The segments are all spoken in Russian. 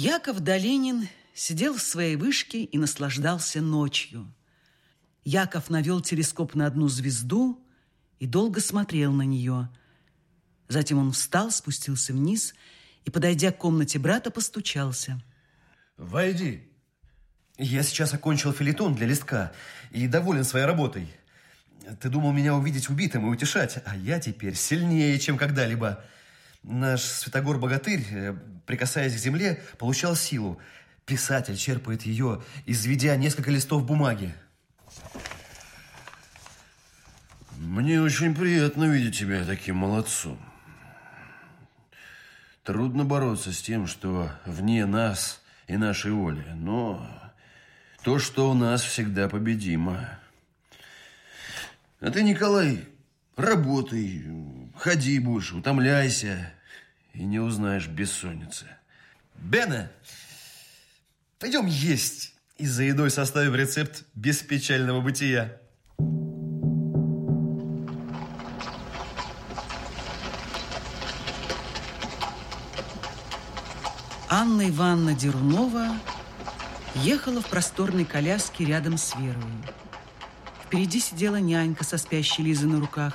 Яков Долинин сидел в своей вышке и наслаждался ночью. Яков навел телескоп на одну звезду и долго смотрел на нее. Затем он встал, спустился вниз и, подойдя к комнате брата, постучался. «Войди. Я сейчас окончил филитон для листка и доволен своей работой. Ты думал меня увидеть убитым и утешать, а я теперь сильнее, чем когда-либо. Наш Святогор-богатырь, э, прикасаясь к земле, получал силу. Писатель черпает ее, изведя несколько листов бумаги. Мне очень приятно видеть тебя таким молодцом. Трудно бороться с тем, что вне нас и нашей воли, но то, что у нас всегда победимо. А ты, Николай, работай, ходи будешь, утомляйся и не узнаешь бессонницы. Бена, пойдем есть и за едой составим рецепт беспечального бытия. Анна Ивановна Дерунова ехала в просторной коляске рядом с Верой. Впереди сидела нянька со спящей Лизой на руках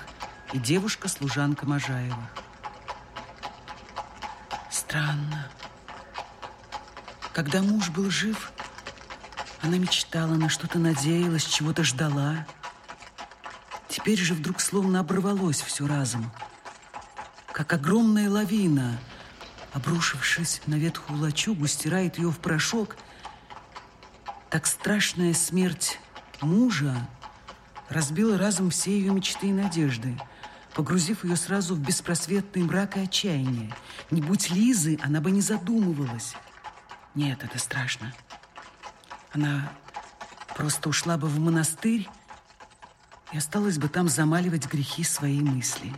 и девушка-служанка Можаева. Странно. Когда муж был жив, она мечтала, на что-то надеялась, чего-то ждала. Теперь же вдруг словно оборвалось все разом. Как огромная лавина, обрушившись на ветхую лачугу, стирает ее в порошок. Так страшная смерть мужа разбила разом все ее мечты и надежды, погрузив ее сразу в беспросветный мрак и отчаяние. Не будь Лизы, она бы не задумывалась. Нет, это страшно. Она просто ушла бы в монастырь и осталась бы там замаливать грехи своей мысли.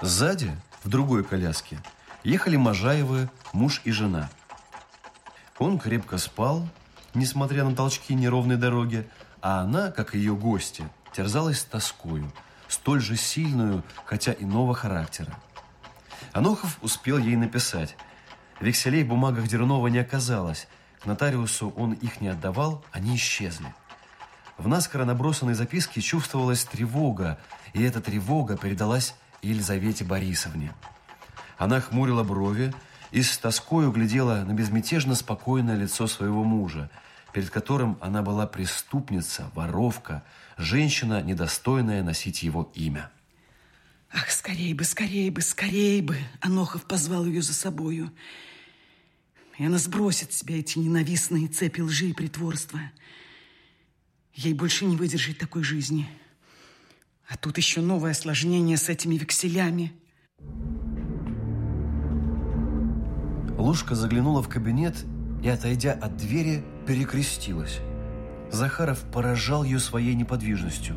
Сзади, в другой коляске, ехали Можаевы, муж и жена. Он крепко спал, несмотря на толчки неровной дороги, а она, как ее гости, терзалась тоскою, столь же сильную, хотя иного характера. Анохов успел ей написать. Векселей в бумагах Дернова не оказалось. К нотариусу он их не отдавал, они исчезли. В наскоро набросанной записке чувствовалась тревога, и эта тревога передалась Елизавете Борисовне. Она хмурила брови и с тоскою глядела на безмятежно спокойное лицо своего мужа, перед которым она была преступница, воровка, женщина, недостойная носить его имя. Ах, скорей бы, скорей бы, скорей бы! Анохов позвал ее за собою. И она сбросит с себя эти ненавистные цепи лжи и притворства. Ей больше не выдержать такой жизни. А тут еще новое осложнение с этими векселями. Лушка заглянула в кабинет и, отойдя от двери, перекрестилась. Захаров поражал ее своей неподвижностью.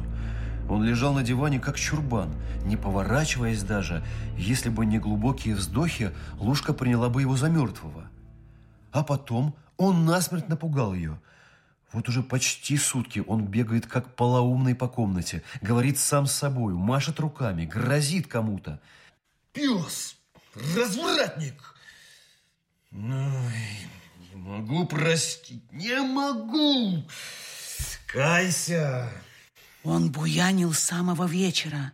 Он лежал на диване, как чурбан, не поворачиваясь даже. Если бы не глубокие вздохи, Лушка приняла бы его за мертвого. А потом он насмерть напугал ее. Вот уже почти сутки он бегает, как полоумный по комнате, говорит сам с собой, машет руками, грозит кому-то. Пес! Развратник! Ой, не могу простить, не могу! Кайся! Он буянил с самого вечера.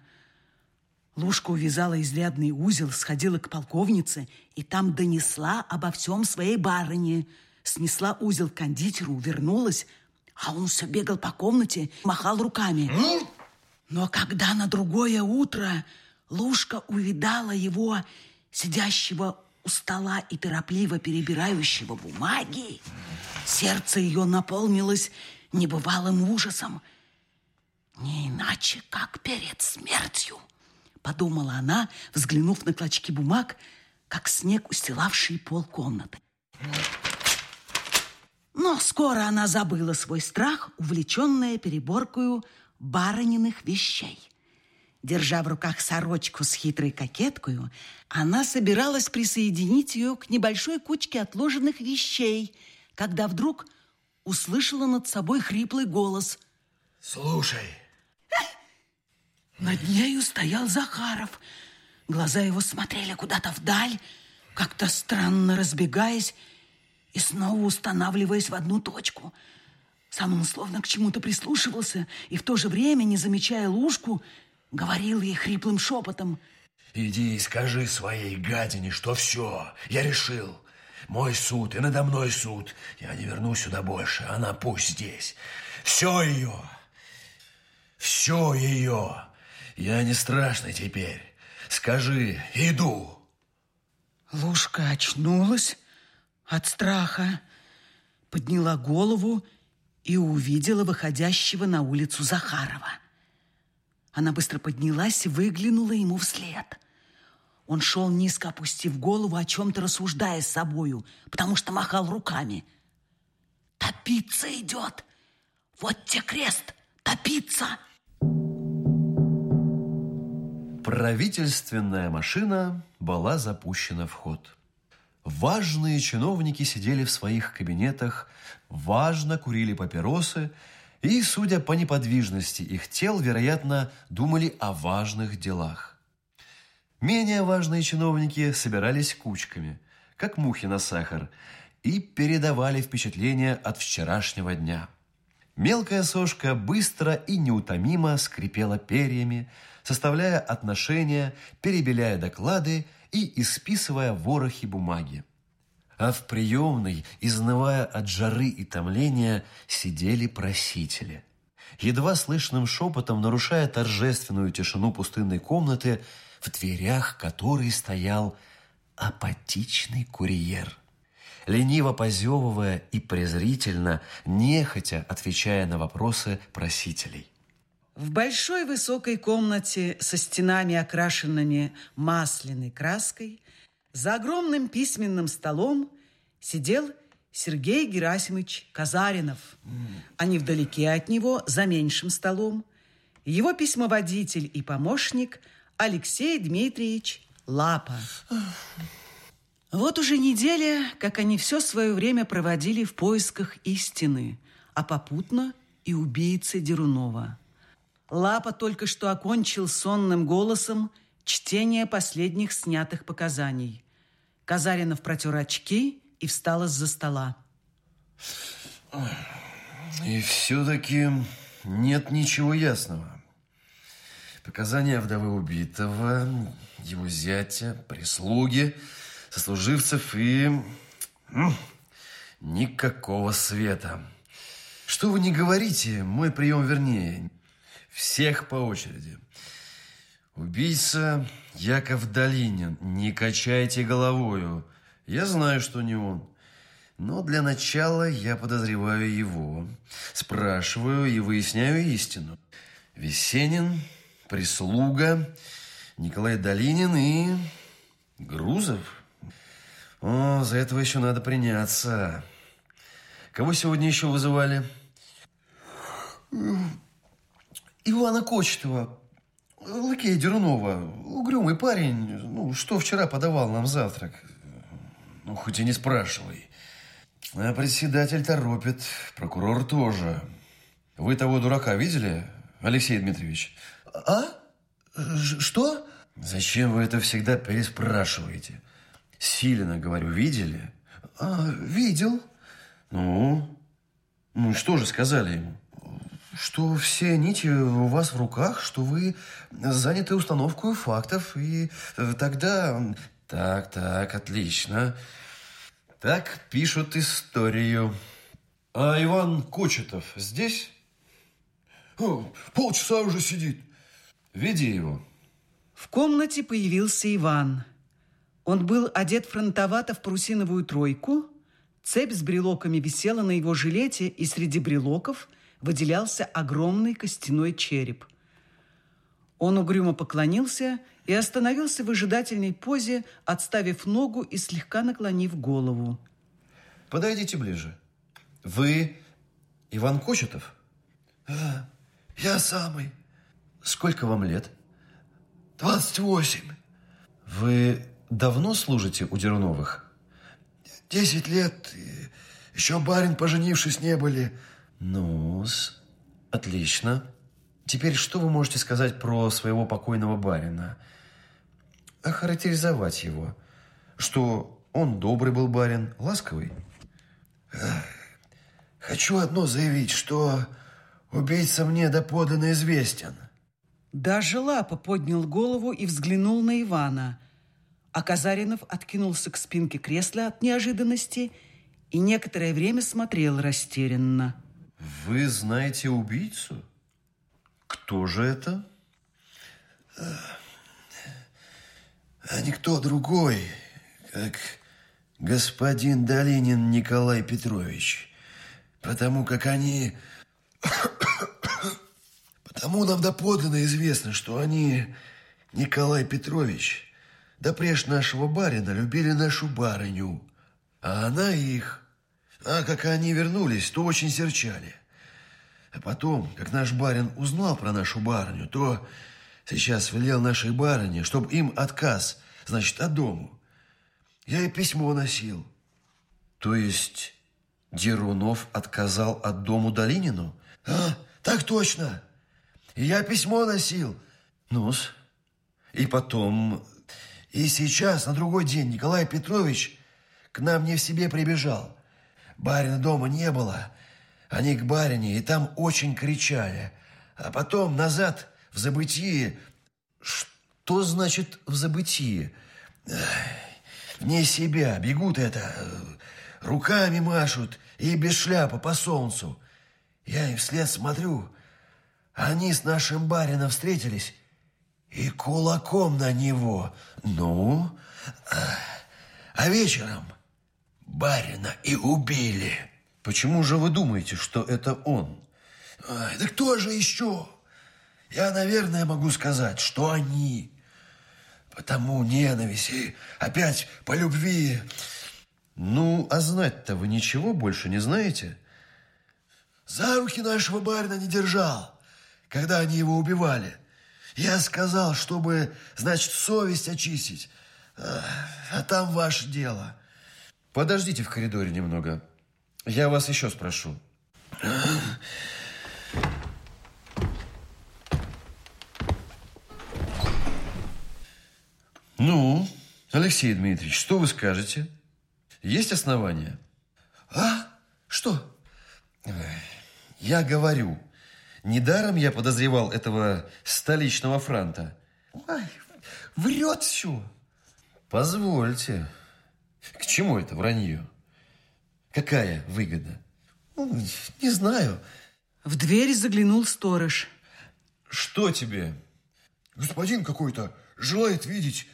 Лушка увязала изрядный узел, сходила к полковнице и там донесла обо всем своей барыне. Снесла узел к кондитеру, вернулась, а он все бегал по комнате, махал руками. Ну? Но когда на другое утро Лушка увидала его, сидящего у стола и торопливо перебирающего бумаги, сердце ее наполнилось небывалым ужасом. Не иначе, как перед смертью, подумала она, взглянув на клочки бумаг, как снег, устилавший пол комнаты. Но скоро она забыла свой страх, увлеченная переборкою барыниных вещей. Держа в руках сорочку с хитрой кокеткою, она собиралась присоединить ее к небольшой кучке отложенных вещей, когда вдруг услышала над собой хриплый голос. Слушай. Над нею стоял Захаров. Глаза его смотрели куда-то вдаль, как-то странно разбегаясь, и снова устанавливаясь в одну точку. Сам он словно к чему-то прислушивался и в то же время, не замечая лужку, говорил ей хриплым шепотом. «Иди и скажи своей гадине, что все, я решил. Мой суд и надо мной суд. Я не вернусь сюда больше, она пусть здесь. Все ее, все ее. Я не страшный теперь. Скажи, иду». Лужка очнулась от страха, подняла голову и увидела выходящего на улицу Захарова. Она быстро поднялась и выглянула ему вслед. Он шел низко опустив голову, о чем-то рассуждая с собою, потому что махал руками. «Топиться идет! Вот те крест! Топиться!» Правительственная машина была запущена в ход. Важные чиновники сидели в своих кабинетах, важно курили папиросы и, судя по неподвижности их тел, вероятно, думали о важных делах. Менее важные чиновники собирались кучками, как мухи на сахар, и передавали впечатления от вчерашнего дня. Мелкая сошка быстро и неутомимо скрипела перьями, составляя отношения, перебеляя доклады и исписывая ворохи бумаги. А в приемной, изнывая от жары и томления, сидели просители. Едва слышным шепотом, нарушая торжественную тишину пустынной комнаты, в дверях которой стоял апатичный курьер. Лениво позевывая и презрительно, нехотя отвечая на вопросы просителей. В большой высокой комнате со стенами, окрашенными масляной краской, за огромным письменным столом сидел Сергей Герасимович Казаринов, а невдалеке от него, за меньшим столом, его письмоводитель и помощник Алексей Дмитриевич Лапа. Вот уже неделя, как они все свое время проводили в поисках истины, а попутно и убийцы Дерунова. Лапа только что окончил сонным голосом чтение последних снятых показаний. Казаринов протер очки и встал из-за стола. И все-таки нет ничего ясного. Показания вдовы убитого, его зятя, прислуги, сослуживцев и... Никакого света. Что вы не говорите, мой прием вернее. Всех по очереди. Убийца Яков Долинин. Не качайте головою. Я знаю, что не он. Но для начала я подозреваю его. Спрашиваю и выясняю истину. Весенин, прислуга, Николай Долинин и Грузов. О, за этого еще надо приняться. Кого сегодня еще вызывали? Ивана Кочетова, лакея Дерунова, угрюмый парень, ну, что вчера подавал нам завтрак. Ну, хоть и не спрашивай. А председатель торопит, прокурор тоже. Вы того дурака видели, Алексей Дмитриевич? А? Что? Зачем вы это всегда переспрашиваете? Силина, говорю, видели? А, видел. Ну? Ну, что же сказали ему? Что все нити у вас в руках, что вы заняты установкой фактов, и тогда... Так, так, отлично. Так пишут историю. А Иван Кочетов здесь? О, полчаса уже сидит. Веди его. В комнате появился Иван. Он был одет фронтовато в парусиновую тройку, цепь с брелоками висела на его жилете, и среди брелоков – выделялся огромный костяной череп. Он угрюмо поклонился и остановился в ожидательной позе, отставив ногу и слегка наклонив голову. Подойдите ближе. Вы Иван Кочетов? Да, я самый. Сколько вам лет? Двадцать восемь. Вы давно служите у Дерновых? Десять лет. Еще барин, поженившись, не были ну отлично. Теперь что вы можете сказать про своего покойного барина? Охарактеризовать его. Что он добрый был барин, ласковый? Хочу одно заявить, что убийца мне доподлинно известен. Даже Лапа поднял голову и взглянул на Ивана. А Казаринов откинулся к спинке кресла от неожиданности и некоторое время смотрел растерянно. Вы знаете убийцу? Кто же это? А никто другой, как господин Долинин Николай Петрович. Потому как они... Потому нам доподлинно известно, что они, Николай Петрович, да преж нашего барина, любили нашу барыню, а она их. А как они вернулись, то очень серчали. А потом, как наш барин узнал про нашу барыню, то сейчас велел нашей барыне, чтобы им отказ, значит, от дому. Я и письмо носил. То есть Дерунов отказал от дому Долинину? А, так точно. Я письмо носил. Ну-с. И потом... И сейчас, на другой день, Николай Петрович к нам не в себе прибежал. Барина дома не было. Они к барине, и там очень кричали. А потом назад в забытии... Что значит в забытии? Вне себя бегут это, руками машут и без шляпы по солнцу. Я им вслед смотрю, они с нашим барином встретились и кулаком на него. Ну, а вечером барина и убили. Почему же вы думаете, что это он? Ай, да кто же еще? Я, наверное, могу сказать, что они. Потому ненависть и опять по любви. Ну, а знать-то вы ничего больше не знаете? За руки нашего барина не держал, когда они его убивали. Я сказал, чтобы, значит, совесть очистить. А там ваше дело. Подождите в коридоре немного. Я вас еще спрошу. Ну, Алексей Дмитриевич, что вы скажете? Есть основания? А? Что? Я говорю, недаром я подозревал этого столичного франта. Ой, врет все. Позвольте. К чему это вранье? Какая выгода? Ну, не знаю. В дверь заглянул сторож. Что тебе? Господин какой-то желает видеть.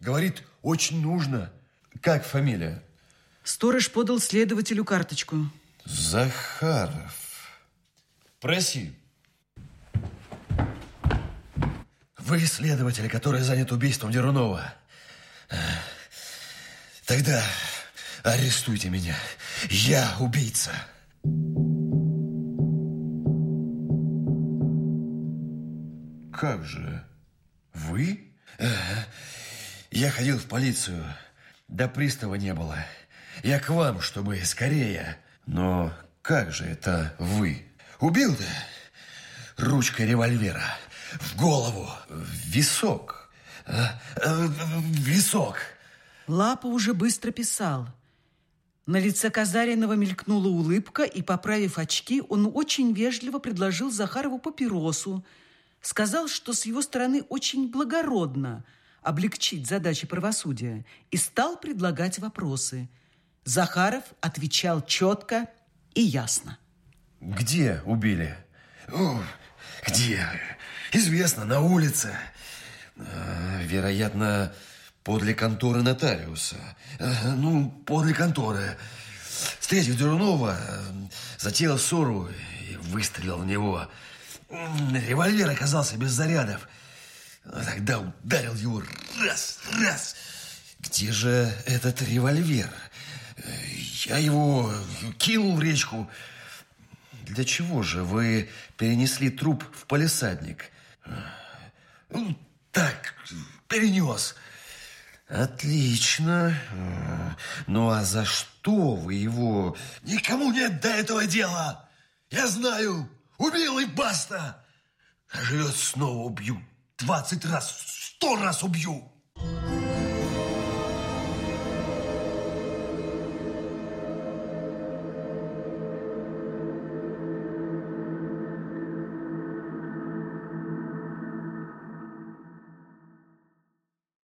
Говорит, очень нужно. Как фамилия? Сторож подал следователю карточку. Захаров. Проси. Вы следователь, который занят убийством Дерунова. Тогда арестуйте меня. Я убийца. Как же? Вы? Я ходил в полицию. До пристава не было. Я к вам, чтобы скорее. Но как же это вы? Убил-то ручкой револьвера. В голову. В висок. В висок. Лапа уже быстро писал. На лице Казаринова мелькнула улыбка, и, поправив очки, он очень вежливо предложил Захарову папиросу. Сказал, что с его стороны очень благородно облегчить задачи правосудия, и стал предлагать вопросы. Захаров отвечал четко и ясно. Где убили? О, где? Известно, на улице. А, вероятно, подле конторы нотариуса. Ну, подле конторы. Встретив Дерунова, затеял ссору и выстрелил в него. Револьвер оказался без зарядов. Тогда ударил его раз, раз. Где же этот револьвер? Я его кинул в речку. Для чего же вы перенесли труп в полисадник? Ну, так, перенес. Отлично. Ну, а за что вы его... Никому нет до этого дела. Я знаю. Убил и баста. А живет снова убью. Двадцать раз, сто раз убью.